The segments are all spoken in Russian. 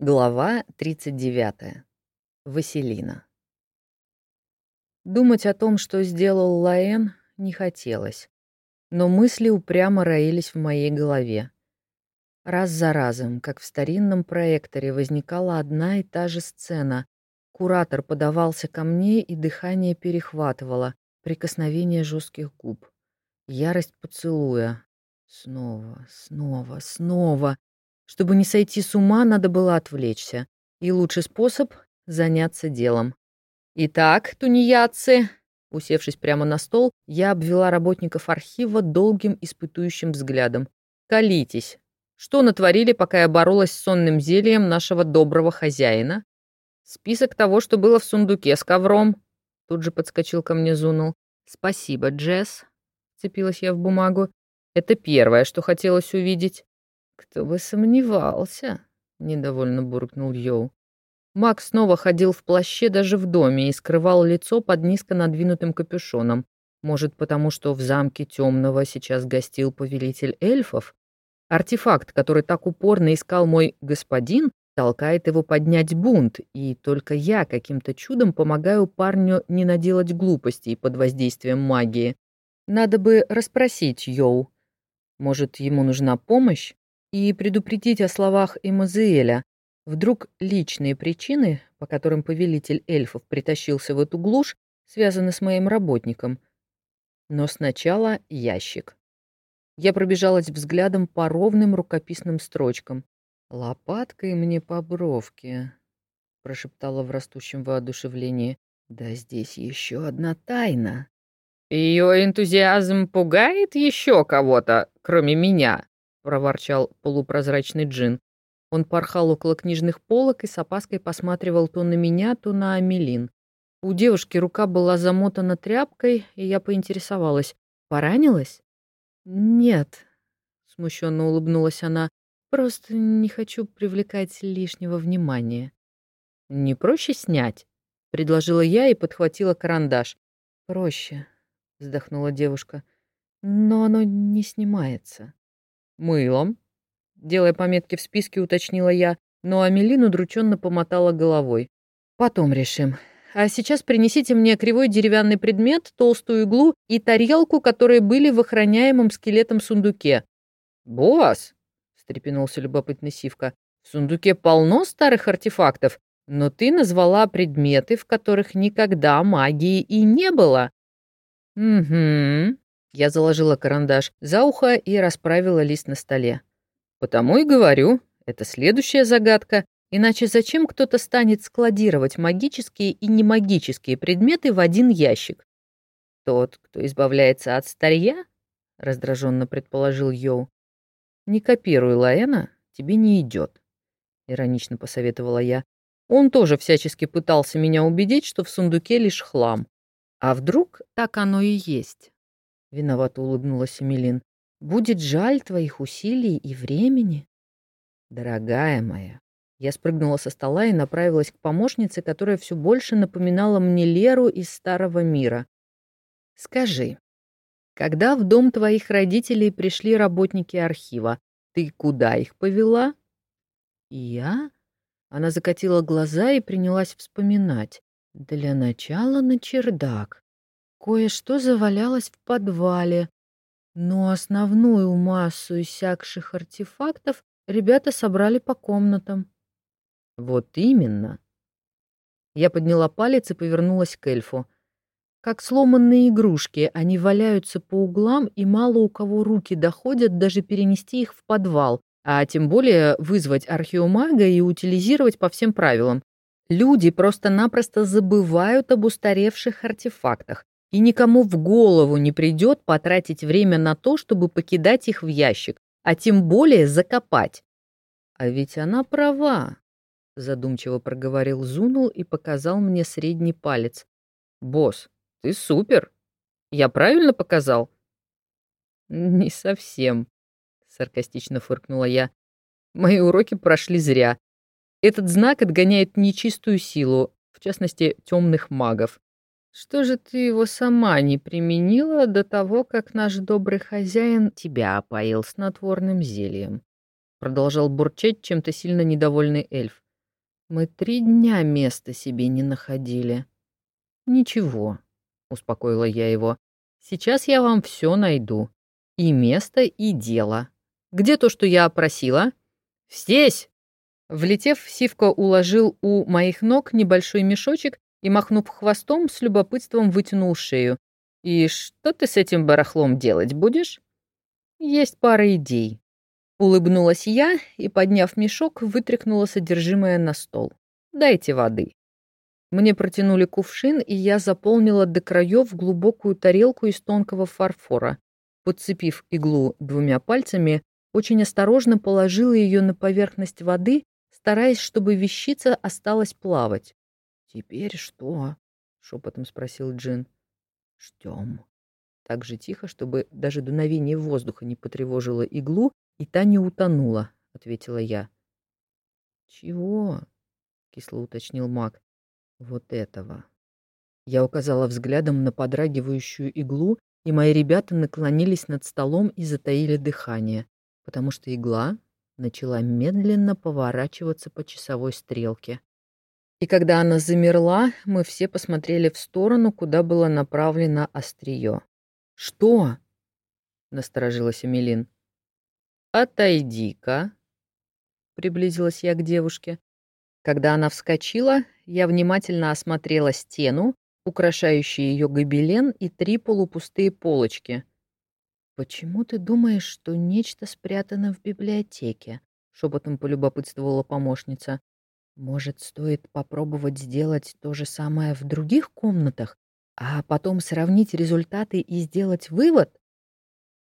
Глава 39. Василина. Думать о том, что сделал Лаэн, не хотелось, но мысли упрямо роились в моей голове. Раз за разом, как в старинном проекторе, возникала одна и та же сцена. Куратор подавался ко мне, и дыхание перехватывало, прикосновение жестких губ. Ярость поцелуя. Снова, снова, снова. Чтобы не сойти с ума, надо было отвлечься. И лучший способ — заняться делом. «Итак, тунеядцы!» Усевшись прямо на стол, я обвела работников архива долгим испытующим взглядом. «Колитесь! Что натворили, пока я боролась с сонным зельем нашего доброго хозяина?» «Список того, что было в сундуке с ковром», — тут же подскочил ко мне Зунул. «Спасибо, Джесс», — цепилась я в бумагу. «Это первое, что хотелось увидеть». «Кто бы сомневался», — недовольно буркнул Йоу. Макс снова ходил в плаще даже в доме и скрывал лицо под низко надвинутым капюшоном. Может, потому что в замке Темного сейчас гостил повелитель эльфов? Артефакт, который так упорно искал мой господин, толкает его поднять бунт, и только я каким-то чудом помогаю парню не наделать глупостей под воздействием магии. Надо бы расспросить Йоу. Может, ему нужна помощь? И предупредить о словах Эмазиэля. Вдруг личные причины, по которым повелитель эльфов притащился в эту глушь, связаны с моим работником. Но сначала ящик. Я пробежалась взглядом по ровным рукописным строчкам. «Лопаткой мне по бровке», — прошептала в растущем воодушевлении. «Да здесь еще одна тайна». «Ее энтузиазм пугает еще кого-то, кроме меня?» Проворчал полупрозрачный джин. Он порхал около книжных полок и с опаской посматривал то на меня, то на Амелин. У девушки рука была замотана тряпкой, и я поинтересовалась. «Поранилась?» «Нет», — смущенно улыбнулась она. «Просто не хочу привлекать лишнего внимания». «Не проще снять?» — предложила я и подхватила карандаш. «Проще», — вздохнула девушка. «Но оно не снимается». «Мылом?» Делая пометки в списке, уточнила я, но Амелин удрученно помотала головой. «Потом решим. А сейчас принесите мне кривой деревянный предмет, толстую иглу и тарелку, которые были в охраняемом скелетом сундуке». «Босс!» — встрепенулся любопытный Сивка. «В сундуке полно старых артефактов, но ты назвала предметы, в которых никогда магии и не было». «Угу», я заложила карандаш за ухо и расправила лист на столе. «Потому и говорю, это следующая загадка. Иначе зачем кто-то станет складировать магические и немагические предметы в один ящик? Тот, кто избавляется от старья? раздраженно предположил Йоу. Не копируй Лаэна, тебе не идет, иронично посоветовала я. Он тоже всячески пытался меня убедить, что в сундуке лишь хлам. А вдруг так оно и есть? — виновато улыбнулась Эмилин. «Будет жаль твоих усилий и времени». «Дорогая моя». Я спрыгнула со стола и направилась к помощнице, которая все больше напоминала мне Леру из Старого мира. «Скажи, когда в дом твоих родителей пришли работники архива, ты куда их повела?» «Я?» Она закатила глаза и принялась вспоминать. «Для начала на чердак. Кое-что завалялось в подвале, но основную массу иссякших артефактов ребята собрали по комнатам. Вот именно. Я подняла палец и повернулась к эльфу. Как сломанные игрушки, они валяются по углам, и мало у кого руки доходят даже перенести их в подвал, а тем более вызвать археомага и утилизировать по всем правилам. Люди просто-напросто забывают об устаревших артефактах, и никому в голову не придет потратить время на то, чтобы покидать их в ящик, а тем более закопать. А ведь она права, задумчиво проговорил Зунул и показал мне средний палец. Босс, ты супер. Я правильно показал? Не совсем, саркастично фыркнула я. Мои уроки прошли зря. Этот знак отгоняет нечистую силу, в частности, темных магов. Что же ты его сама не применила до того, как наш добрый хозяин тебя опоил снотворным зельем? Продолжал бурчать чем-то сильно недовольный эльф. Мы три дня места себе не находили. Ничего, успокоила я его. Сейчас я вам все найду. И место, и дело. Где то, что я просила? Здесь! Влетев, Сивка уложил у моих ног небольшой мешочек и, махнув хвостом, с любопытством вытянул шею. «И что ты с этим барахлом делать будешь?» «Есть пара идей». Улыбнулась я и, подняв мешок, вытряхнула содержимое на стол. «Дайте воды». Мне протянули кувшин, и я заполнила до краев глубокую тарелку из тонкого фарфора. Подцепив иглу двумя пальцами, очень осторожно положила ее на поверхность воды, стараясь, чтобы вещица осталась плавать. «Теперь что?» — шепотом спросил Джин. «Ждем». Так же тихо, чтобы даже дуновение воздуха не потревожило иглу, и та не утонула, — ответила я. «Чего?» — кисло уточнил маг. Вот этого. Я указала взглядом на подрагивающую иглу, и мои ребята наклонились над столом и затаили дыхание, потому что игла начала медленно поворачиваться по часовой стрелке. И когда она замерла, мы все посмотрели в сторону, куда было направлено острие. «Что?» — насторожилась Эмилин. «Отойди-ка», — приблизилась я к девушке. Когда она вскочила, я внимательно осмотрела стену, украшающую ее гобелен и три полупустые полочки. «Почему ты думаешь, что нечто спрятано в библиотеке?» — шепотом полюбопытствовала помощница. «Может, стоит попробовать сделать то же самое в других комнатах, а потом сравнить результаты и сделать вывод?»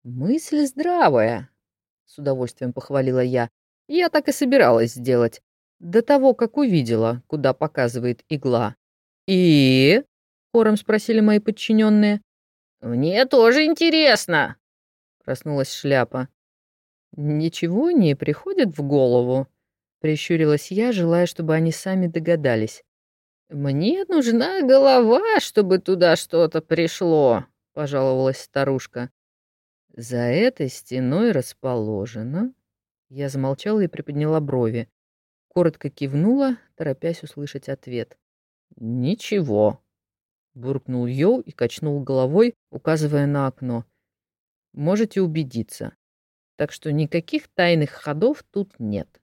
«Мысль здравая», — с удовольствием похвалила я. «Я так и собиралась сделать до того, как увидела, куда показывает игла. «И?» — хором спросили мои подчиненные. «Мне тоже интересно!» — проснулась шляпа. «Ничего не приходит в голову?» — прищурилась я, желая, чтобы они сами догадались. «Мне нужна голова, чтобы туда что-то пришло», — пожаловалась старушка. «За этой стеной расположено...» Я замолчала и приподняла брови. Коротко кивнула, торопясь услышать ответ. «Ничего», — буркнул Йоу и качнул головой, указывая на окно. «Можете убедиться. Так что никаких тайных ходов тут нет».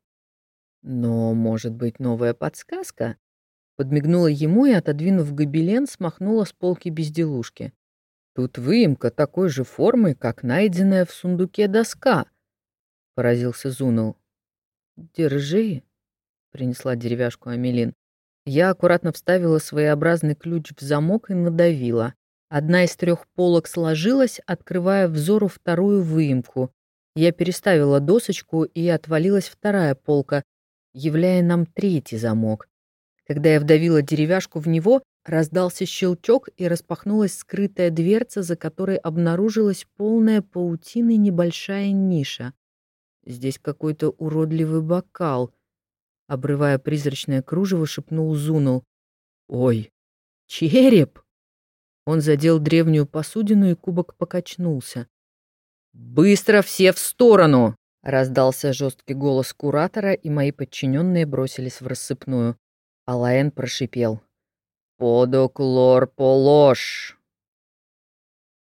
«Но, может быть, новая подсказка?» Подмигнула ему и, отодвинув гобелен, смахнула с полки безделушки. «Тут выемка такой же формы, как найденная в сундуке доска», — поразился Зунул. «Держи», принесла деревяшку Амелин. Я аккуратно вставила своеобразный ключ в замок и надавила. Одна из трех полок сложилась, открывая взору вторую выемку. Я переставила досочку, и отвалилась вторая полка, являя нам третий замок. Когда я вдавила деревяшку в него, раздался щелчок, и распахнулась скрытая дверца, за которой обнаружилась полная паутины небольшая ниша. Здесь какой-то уродливый бокал — Обрывая призрачное кружево, шепнул Зунул. «Ой, череп!» Он задел древнюю посудину, и кубок покачнулся. «Быстро все в сторону!» — раздался жесткий голос куратора, и мои подчиненные бросились в рассыпную. Алаэн прошипел. «Подоклор полож!»